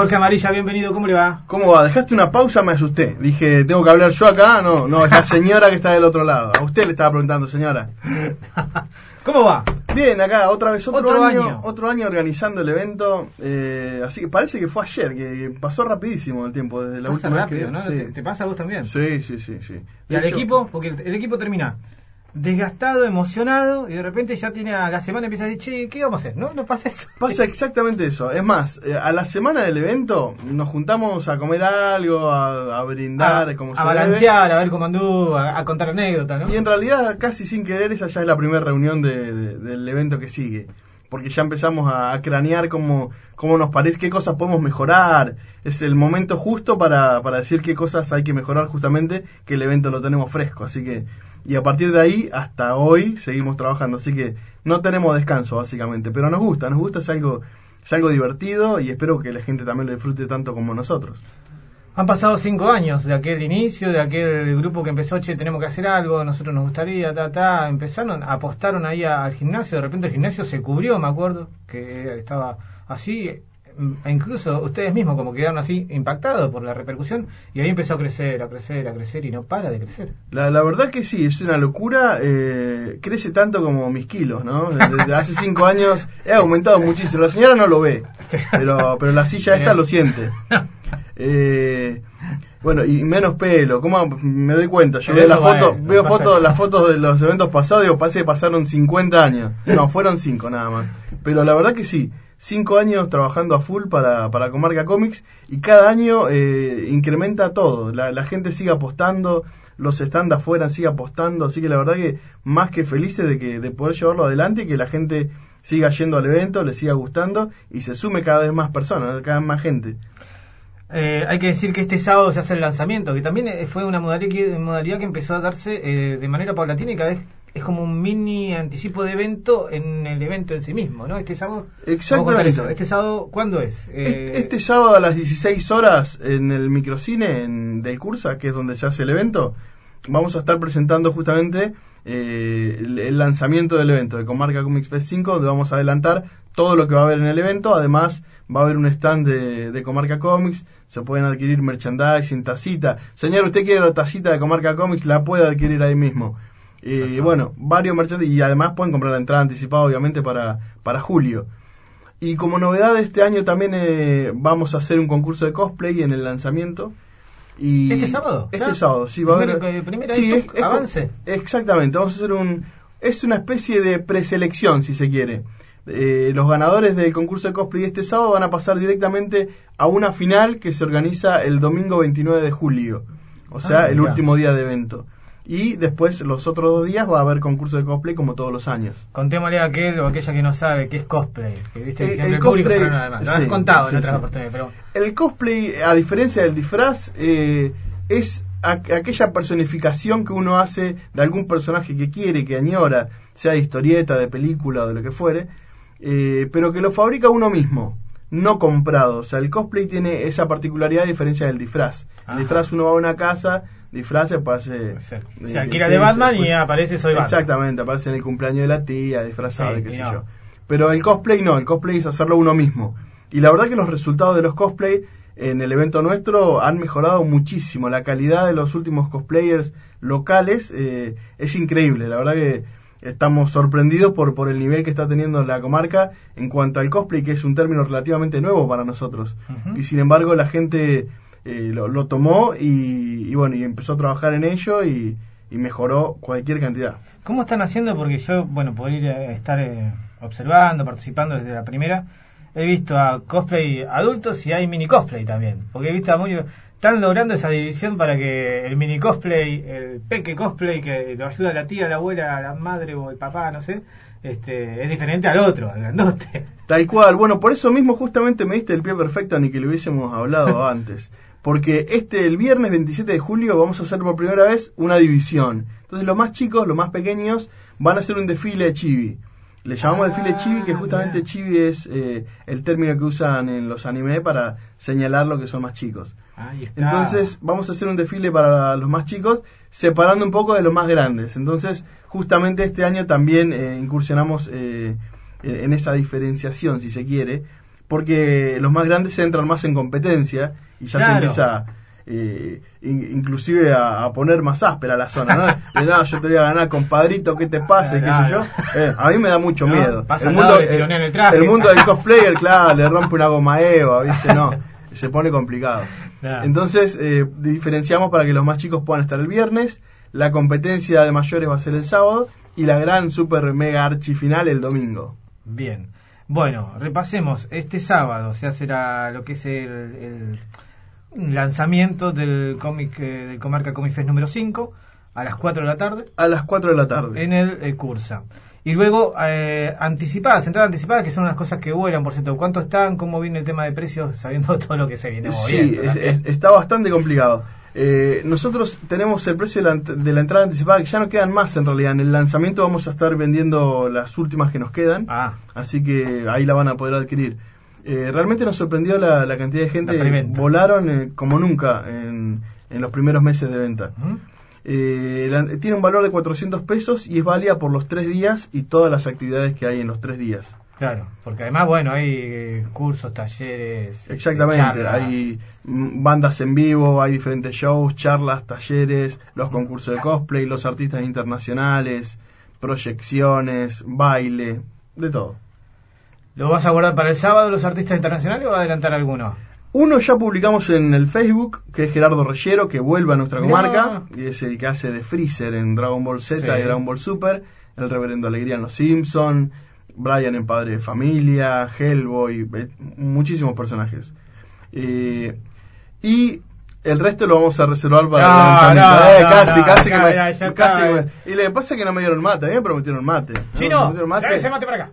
Jorge Amarilla, bienvenido, ¿cómo le va? ¿Cómo va? Dejaste una pausa, me asusté. Dije, ¿tengo que hablar yo acá? No, no, es la señora que está del otro lado. A usted le estaba preguntando, señora. ¿Cómo va? Bien, acá otra vez otro, Otro año, año. otro año organizando el evento. eh, así que parece que fue ayer, que pasó rapidísimo el tiempo desde la Pasa última rápido, vez que ¿Te, te pasa a vos también? Sí, sí, sí, sí. ¿Y al hecho, equipo? Porque el, el equipo termina desgastado, emocionado, y de repente ya tiene a la semana empieza a decir, che, ¿qué vamos a hacer? No, no pasa eso. Pasa exactamente eso. Es más, eh, a la semana del evento nos juntamos a comer algo, a, a brindar, a, como a se debe. balancear, a ver cómo anduvo, a, a contar anécdotas, ¿no? Y en realidad, casi sin querer, esa ya es la primera reunión de- de- del evento que sigue. Porque ya empezamos a, cranear cómo, cómo nos parece, qué cosas podemos mejorar. Es el momento justo para, para decir qué cosas hay que mejorar justamente, que el evento lo tenemos fresco. Así que, y a partir de ahí, hasta hoy, seguimos trabajando. Así que no tenemos descanso, básicamente. Pero nos gusta, nos gusta, es algo, es algo divertido y espero que la gente también lo disfrute tanto como nosotros. Han pasado cinco años de aquel inicio, de aquel grupo que empezó, che, tenemos que hacer algo, nosotros nos gustaría, ta, ta, empezaron, apostaron ahí a- al gimnasio, de repente el gimnasio se cubrió, me acuerdo, que estaba así, e incluso ustedes mismos como quedaron así impactados por la repercusión, y ahí empezó a crecer, a crecer, a crecer, y no para de crecer. La, la verdad que sí, es una locura. eh, crece tanto como mis kilos, ¿no? Desde hace cinco años he aumentado muchísimo. La señora no lo ve, pero, pero la silla esta lo siente. Eh, bueno, y menos pelo. ¿Cómo me doy cuenta? Yo Pero veo la foto, veo fotos, las fotos de los eventos pasados y digo, parece que pasaron 50 años. No, fueron 5 nada más. Pero la verdad que sí, 5 años trabajando a full para, para Comarca Comics y cada año eh, incrementa todo. La, la gente sigue apostando, los stands afuera sigue apostando, así que la verdad que más que felices de, que, de poder llevarlo adelante y que la gente siga yendo al evento, le siga gustando y se sume cada vez más personas, cada vez más gente. Eh, hay que decir que este sábado se hace el lanzamiento, que también eh, fue una modalidad que, modalidad que empezó a darse eh, de manera paulatina y cada vez es como un mini anticipo de evento en el evento en sí mismo, ¿no? Este sábado. Exactamente. Este sábado, ¿cuándo es? Eh, Este, este sábado a las 16 horas en el microcine en, del Cursa, que es donde se hace el evento, vamos a estar presentando justamente eh, el, el lanzamiento del evento de Comarca Comics Fest 5, donde vamos a adelantar todo lo que va a haber en el evento. Además, va a haber un stand de, de Comarca Comics, se pueden adquirir merchandising, tacita. Señor, usted quiere la tacita de Comarca Comics, la puede adquirir ahí mismo. Y bueno, varios merchandising, y además pueden comprar la entrada anticipada, obviamente, para, para julio. Y como novedad de este año también eh, vamos a hacer un concurso de cosplay en el lanzamiento. Y ¿Este sábado? Este ¿Ya? sábado, sí, va a haber. Primero- sí, avance. Exactamente, vamos a hacer un. Es una especie de preselección, si se quiere. Eh, los ganadores del concurso de cosplay este sábado van a pasar directamente a una final que se organiza el domingo 29 de julio. O sea, Ah, el mirá. último día de evento. Y después, los otros dos días, va a haber concurso de cosplay como todos los años. Contémosle a aquel o aquella que no sabe qué es cosplay. Que viste El- siempre el el público cosplay- sabe nada más. Lo sí, has contado sí, en otras sí. oportunidades, pero El cosplay, a diferencia del disfraz, eh, es aquella personificación que uno hace de algún personaje que quiere, que añora, sea de historieta, de película o de lo que fuere, eh, pero que lo fabrica uno mismo, no comprado. O sea, el cosplay tiene esa particularidad a diferencia del disfraz. Ajá. El disfraz uno va a una casa, disfraza, pase... se, eh, se alquila sí, de Batman pues- y aparece soy Batman. Exactamente, aparece en el cumpleaños de la tía, disfrazado, Sí, qué sé no. yo. Pero el cosplay no, el cosplay es hacerlo uno mismo. Y la verdad que los resultados de los cosplay en el evento nuestro han mejorado muchísimo. La calidad de los últimos cosplayers locales eh, es increíble. La verdad que estamos sorprendidos por, por el nivel que está teniendo la comarca en cuanto al cosplay, que es un término relativamente nuevo para nosotros. Y sin embargo la gente eh, lo, lo tomó y, y bueno, y empezó a trabajar en ello y, y mejoró cualquier cantidad. ¿Cómo están haciendo? Porque yo, bueno, por ir a estar eh, observando, participando desde la primera, he visto a cosplay adultos y hay mini cosplay también. Porque he visto a muchos, están logrando esa división para que el mini cosplay, el peque cosplay que lo ayuda a la tía, la abuela, la madre o el papá, no sé, este, es diferente al otro, al grandote. Tal cual, bueno, por eso mismo justamente me diste el pie perfecto ni que lo hubiésemos hablado antes. Porque este, el viernes 27 de julio, vamos a hacer por primera vez una división. Entonces los más chicos, los más pequeños, van a hacer un desfile de chibi. Le llamamos Ah, desfile chibi, que justamente chibi es eh, el término que usan en los anime para señalar lo que son más chicos. Ahí está. Entonces vamos a hacer un desfile para los más chicos, separando un poco de los más grandes. Entonces, justamente este año también eh, incursionamos eh, en en esa diferenciación, si se quiere, porque los más grandes entran más en competencia y ya se Claro. empieza eh, in- inclusive a, a poner más áspera la zona, ¿no? De nada, yo te voy a ganar, compadrito, ¿qué te pasa? Y qué sé yo. Claro. Eh, a mí me da mucho No, miedo. le tironean el el mundo del cosplayer, claro, le rompe una goma Eva, ¿viste? No, se pone complicado. Entonces, eh, diferenciamos para que los más chicos puedan estar el viernes, la competencia de mayores va a ser el sábado y la gran super mega archi final el domingo. Bien. Bueno, repasemos. Este sábado se hace la- lo que es el, el lanzamiento del cómic eh, del Comarca Comic Fest número 5 a las 4 de la tarde A las 4 de la tarde. en el eh, Cursa. Y luego eh, anticipadas, entradas anticipadas, que son unas cosas que vuelan, por cierto. ¿Cuánto están? ¿Cómo viene el tema de precios? Sabiendo todo lo que se viene Sí, moviendo. es- está bastante complicado. Eh, nosotros tenemos el precio de la, ent- de la entrada anticipada, que ya no quedan más en realidad. En el lanzamiento vamos a estar vendiendo las últimas que nos quedan, Ah, así que ahí la van a poder adquirir. Eh, realmente nos sorprendió la, la cantidad de gente. Preventa. Volaron eh, como nunca en, en los primeros meses de venta. Eh, la- tiene un valor de 400 pesos y es válida por los tres días y todas las actividades que hay en los tres días. claro. Porque además, bueno, hay eh, cursos, talleres. Exactamente, charlas. hay bandas en vivo, hay diferentes shows, charlas, talleres, los concursos de cosplay, los artistas internacionales, proyecciones, baile, de todo. ¿Lo vas a guardar para el sábado los artistas internacionales o va a adelantar alguno? Uno ya publicamos en el Facebook, que es Gerardo Reyero, que vuelve a nuestra comarca, y es el que hace de Freezer en Dragon Ball Z Sí. y Dragon Ball Super, el Reverendo Alegría en Los Simpson, Brian en Padre de Familia, Hellboy, eh, muchísimos personajes. Eh, y el resto lo vamos a reservar para No, lanzamiento. no, Eh, no, casi, no, casi ya, que me, ya, ya casi está. me- Y lo que pasa es que no me dieron mate, a mí me prometieron mate. ¿no? Me Chino, prometieron mate. tráigase mate para acá.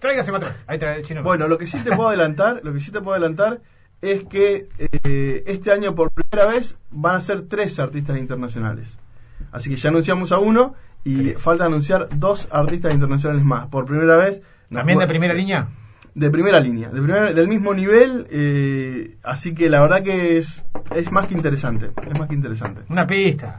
Tráigase mate. Ahí trae el chino. Bueno, lo que sí te puedo adelantar, lo que sí te puedo adelantar es que eh, este año por primera vez van a ser tres artistas internacionales. Así que ya anunciamos a uno y falta anunciar dos artistas internacionales más. Por primera vez. ¿También de primera línea? De primera línea, de primera- del mismo nivel. eh, así que la verdad que es, es más que interesante. Es más que interesante. Una pista.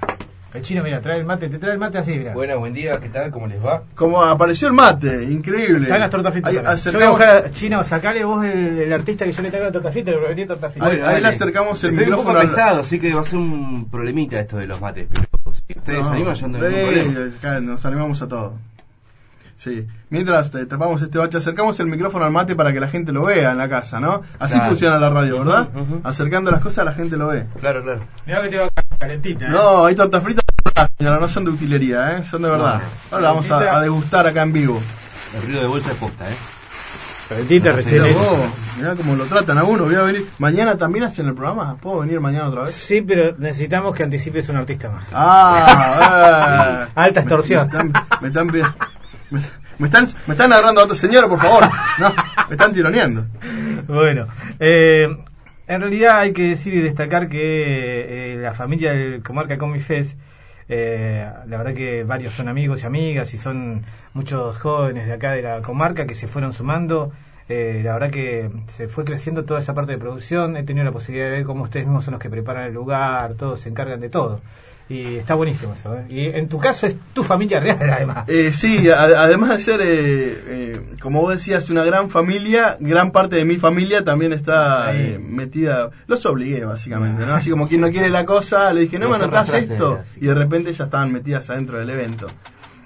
El chino, mira, trae el mate, te trae el mate así, mira. Buenas, buen día, ¿qué tal? ¿Cómo les va? Como apareció el mate, increíble. Trae las tortas fritas. Ahí. Yo voy a buscar, chino, sacale vos el, el artista que yo le traigo la torta frita, le prometí torta frita. Ahí- ahí le acercamos el Estoy un micrófono poco al- apestado, así que va a ser un problemita esto de los mates, pero si ustedes No, se animan, yo no tengo ningún eh, problema. acá nos animamos a todo. Sí. Mientras te tapamos este bache, acercamos el micrófono al mate para que la gente lo vea en la casa, ¿no? Así Claro. funciona la radio, ¿verdad? Acercando las cosas la gente lo ve. Claro, claro. Mirá que te va calentita. ¿eh? No, hay tortas fritas señora, no son de utilería, ¿eh? Son de verdad. Ahora la vamos a, a degustar acá en vivo. El ruido de bolsa de posta, ¿eh? Calentita, No, recién Mirá cómo lo tratan a uno. Voy a venir. ¿Mañana también hacen el programa? ¿Puedo venir mañana otra vez? Sí, pero necesitamos que anticipes un artista más. Ah, eh. Alta extorsión. Me, me están, me, están, me, están, me están agarrando a otro señor, por favor. Me están tironeando. Bueno, eh, en realidad hay que decir y destacar que eh, la familia del Comarca Comic Fest, eh, la verdad que varios son amigos y amigas y son muchos jóvenes de acá de la comarca que se fueron sumando. Eh, la verdad que se fue creciendo toda esa parte de producción. He tenido la posibilidad de ver cómo ustedes mismos son los que preparan el lugar, todos se encargan de todo. Y está buenísimo eso. ¿eh? Y en tu caso es tu familia real, además. Eh, sí, a- además de ser, eh, eh, como vos decías, una gran familia, gran parte de mi familia también está eh, metida. Los obligué, básicamente, ¿no? Así como quien no quiere la cosa, le dije, no me anotás esto. Y de repente ya estaban metidas adentro del evento.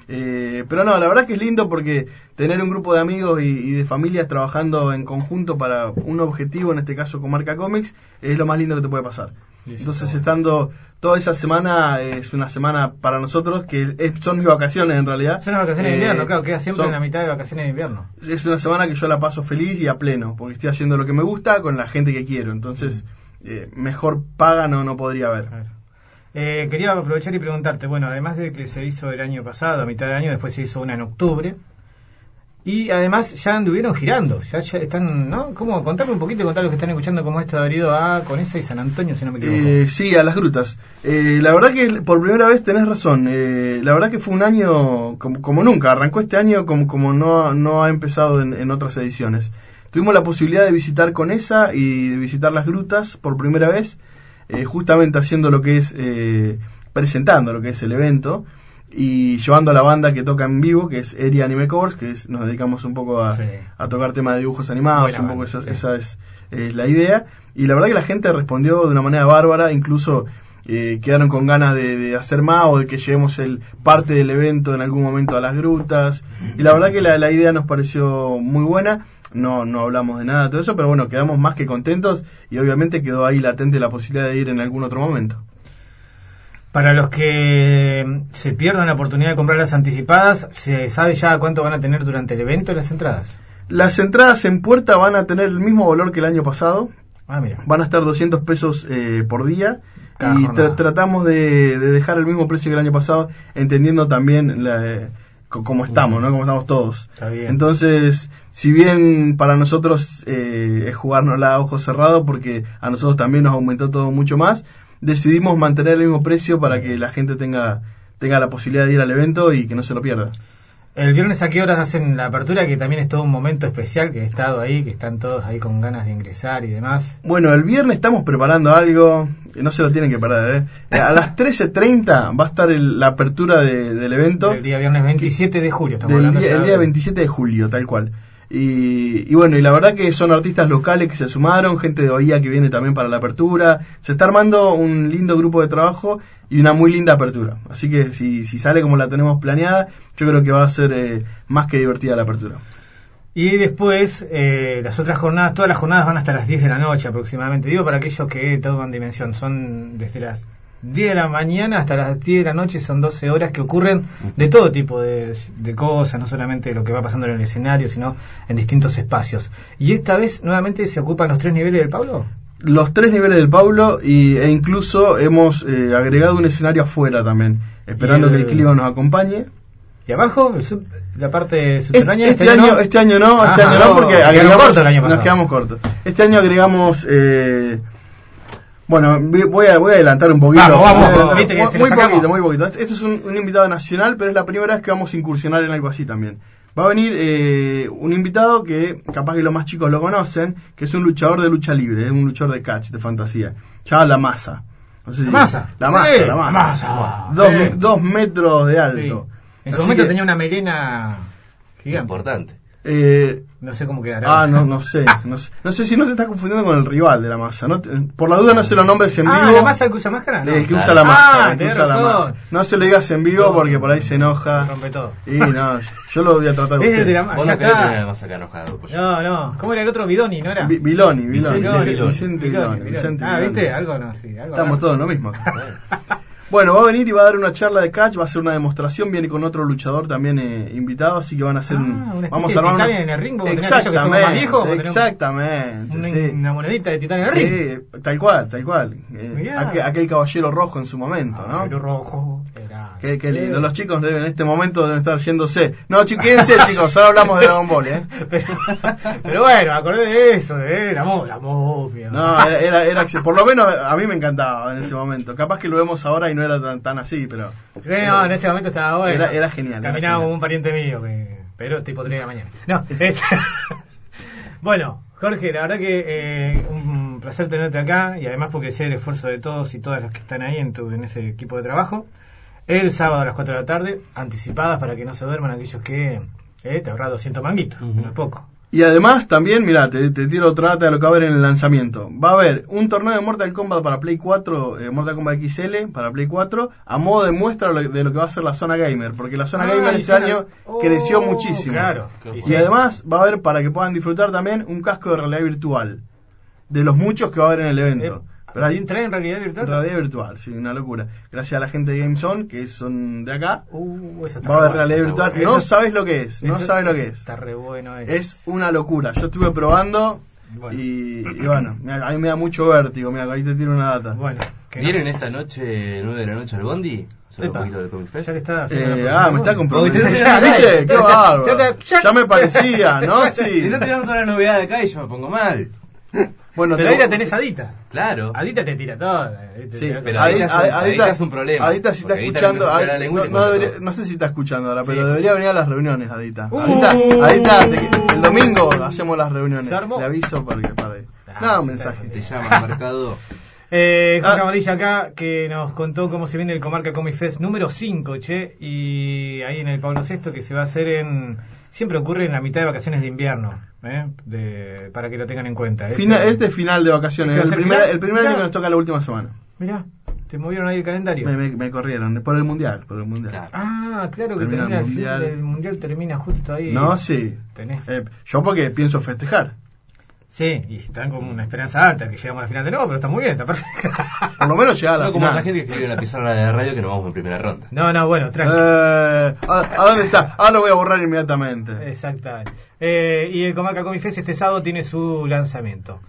Eh, pero no, la verdad que es lindo porque tener un grupo de amigos y, y de familias trabajando en conjunto para un objetivo, en este caso con Marca Comics, es lo más lindo que te puede pasar. Entonces, estando toda esa semana, es una semana para nosotros que es- son mis vacaciones en realidad. Son las vacaciones de Eh, invierno, claro, queda siempre son- en la mitad de vacaciones de invierno. Es una semana que yo la paso feliz y a pleno, porque estoy haciendo lo que me gusta con la gente que quiero. Entonces, eh, mejor paga no, no podría haber. Eh, quería aprovechar y preguntarte, bueno, además de que se hizo el año pasado, a mitad de año, después se hizo una en octubre, y además ya anduvieron girando, ya, ya están, ¿no? ¿Cómo? Contame un poquito, contar los que están escuchando cómo esto ha ido a Conesa y San Antonio, si no me equivoco. Eh, sí, a las grutas. Eh, la verdad que por primera vez tenés razón. Eh, la verdad que fue un año como, como nunca. Arrancó este año como, como no, no ha empezado en, en otras ediciones. Tuvimos la posibilidad de visitar Conesa y de visitar las grutas por primera vez, eh, justamente haciendo lo que es, eh, presentando lo que es el evento. Y llevando a la banda que toca en vivo, que es Eri Anime Covers, que es, nos dedicamos un poco a, Sí. a tocar temas de dibujos animados, Buena un poco banda, esa, sí. esa es, es la idea. Y la verdad que la gente respondió de una manera bárbara, incluso eh, quedaron con ganas de, de hacer más o de que llevemos el parte del evento en algún momento a las grutas. Y la verdad que la, la idea nos pareció muy buena. No, no hablamos de nada de todo eso, pero bueno, quedamos más que contentos y obviamente quedó ahí latente la posibilidad de ir en algún otro momento. Para los que se pierdan la oportunidad de comprar las anticipadas, ¿se sabe ya cuánto van a tener durante el evento las entradas? Las entradas en puerta van a tener el mismo valor que el año pasado, Ah, mira. van a estar 200 pesos eh, por día Cada y tra- tratamos de, de dejar el mismo precio que el año pasado, entendiendo también la, eh, cómo estamos, ¿no? Cómo estamos todos. Está bien. Entonces, si bien para nosotros eh, es jugárnosla a ojos cerrados, porque a nosotros también nos aumentó todo mucho más, decidimos mantener el mismo precio para que la gente tenga tenga la posibilidad de ir al evento y que no se lo pierda. El viernes a qué horas hacen la apertura, que también es todo un momento especial, que he estado ahí, que están todos ahí con ganas de ingresar y demás. Bueno, el viernes estamos preparando algo, no se lo tienen que perder. ¿eh? A las 13.30 va a estar el- la apertura de- del evento. El día viernes 27 de julio, estamos del hablando día, el día de- 27 de julio, tal cual. Y, y bueno, y la verdad que son artistas locales que se sumaron, gente de Bahía que viene también para la apertura. Se está armando un lindo grupo de trabajo y una muy linda apertura. Así que si, si sale como la tenemos planeada, yo creo que va a ser eh, más que divertida la apertura. Y después, eh, las otras jornadas, todas las jornadas van hasta las 10 de la noche aproximadamente. Digo para aquellos que toman dimensión, son desde las 10 de la mañana hasta las 10 de la noche, son 12 horas que ocurren de todo tipo de, de cosas, no solamente lo que va pasando en el escenario, sino en distintos espacios. Y esta vez nuevamente se ocupan los tres niveles del Pablo. Los tres niveles del Paulo y, e incluso hemos eh, agregado un escenario afuera también, esperando el- que el clima nos acompañe. Y abajo, la parte Este, subterránea. este año, no? este año no, este Ajá, año no, porque agregamos, el año nos quedamos cortos. Este año agregamos, eh, bueno, voy a, voy a adelantar un poquito. Vamos, vamos, viste que muy, se poquito, muy poquito. Este es un, un invitado nacional, pero es la primera vez que vamos a incursionar en algo así también. Va a venir eh, un invitado que capaz que los más chicos lo conocen, que es un luchador de lucha libre, es un luchador de catch, de fantasía. Llama La Masa. No sé si- La Masa. La Masa, Sí, la Masa. La Masa. Dos, Sí. dos metros de Sí. alto. En su Así momento que, tenía una melena gigante. Importante. eh, No sé cómo quedará. Ah, no, no sé, no sé. No sé si no se está confundiendo con el rival de la masa. No te- por la duda no se lo nombres en vivo. Ah, la masa que usa máscara. No. El que usa la. Ah, que usa la razón. masa. No se lo digas en vivo porque por ahí se enoja. Rompe todo. Y no, yo lo voy a tratar de Es el de la Vos no querés tener más acá enojado. Pues No, no. ¿Cómo era el otro? Bidoni, ¿no era? Viloni. Viloni, Vicente. Vicente Ah. ¿viste? Algo no, sí. Algo Estamos raro. todos en lo mismo. Bueno. Va a venir y va a dar una charla de catch, va a hacer una demostración, viene con otro luchador también eh, invitado, así que van a hacer Ah, un... una Vamos de a armar una- Titanic en el ring, somos más Exactamente, viejos, exactamente. Una, sí. una monedita de titán en el ring. Sí, tal cual, tal cual. Eh, aquel, aquel caballero rojo en su momento, Ah, ¿no? rojo. Era- Qué, qué lindo. Los chicos deben, en este momento deben estar yéndose. No, chi- quédense, chicos, ahora hablamos de Dragon Ball, ¿eh? Pero, pero bueno, acordé de eso, de la, la. No, era, era, era por lo menos a mí me encantaba en ese momento. Capaz que lo vemos ahora y no era tan, tan así, pero... Sí, no, en ese momento estaba bueno. Era- era genial, Caminaba como un pariente mío, que- pero tipo 3 de la mañana. No, este- bueno, Jorge, la verdad que eh, un placer tenerte acá y además porque sé el esfuerzo de todos y todas las que están ahí en, tu, en ese equipo de trabajo. El sábado a las 4 de la tarde, anticipadas para que no se duerman aquellos que eh, te ahorras 200 manguitos, no es poco. Y además también, mira, te, te tiro otra data de lo que va a haber en el lanzamiento. Va a haber un torneo de Mortal Kombat para Play 4, eh, Mortal Kombat XL para Play 4, a modo de muestra lo- de lo que va a ser la zona gamer, porque la zona Ah, gamer este zona- año Oh, creció muchísimo. Claro. Y además va a haber, para que puedan disfrutar también, un casco de realidad virtual, de los muchos que va a haber en el evento. Eh, Pero hay ¿Trae en realidad virtual? realidad virtual, sí, una locura. Gracias a la gente de GameZone, que son de acá, Uh, eso está va a haber re realidad bueno. virtual. bueno. No Eso- sabes lo que es, no eso- sabes lo que es. Está re bueno eso. Es una locura. Yo estuve probando Bueno. y, y bueno, a mí me da mucho vértigo. Mira, ahí te tiro una data. Bueno, ¿Vienen no- esta noche, 9 de la noche al Bondi? Un Epa. poquito de Comic Fest. Ya le está Eh, ah, me está comprometiendo. Te- ¿Viste? ¡Qué Ya bárbaro! te- ya- me parecía, ¿no? Te Sí. está tirando toda la novedad de acá y yo me pongo mal. Bueno, Pero te- ahí la tenés Adita. Claro. Adita te tira toda. ¿viste? Sí, pero Adi- Adita es un- Adi- Adita es un problema, Adita si está Adita escuchando. no, te no pone debería- todo. no sé si está escuchando ahora, Sí. pero debería venir a las reuniones, Adita. Uh. Adita, Adita, te- el domingo hacemos las reuniones. Le aviso para que para Ah, No, un sí, mensaje. Te llama al mercado. Eh, Jorge Ah. Amarilla acá, que nos contó cómo se viene el Comarca Comic Fest número 5, che, y ahí en el Pablo VI, que se va a hacer en... Siempre ocurre en la mitad de vacaciones de invierno, ¿eh? de, para que lo tengan en cuenta. Ese- este es final de vacaciones. ¿Este El primer, final? el primer año que nos toca la última semana. Mirá, te movieron ahí el calendario. Me, me- me corrieron por el mundial. Por el mundial. Claro. Ah, claro que Termina termina el mundial. mundial, termina justo ahí. No, sí. Tenés. Eh, yo porque pienso festejar. Sí, y están con una esperanza alta que llegamos a la final de nuevo, pero está muy bien, está perfecto. Por lo menos llegar a la No como la gente que escribe en la pizarra de radio que nos vamos en primera ronda. No, no, bueno, tranquilo. Eh, ¿a, a dónde está? Ah, lo voy a borrar inmediatamente. Exactamente. Eh, y el Comarca Comic Fest este sábado tiene su lanzamiento.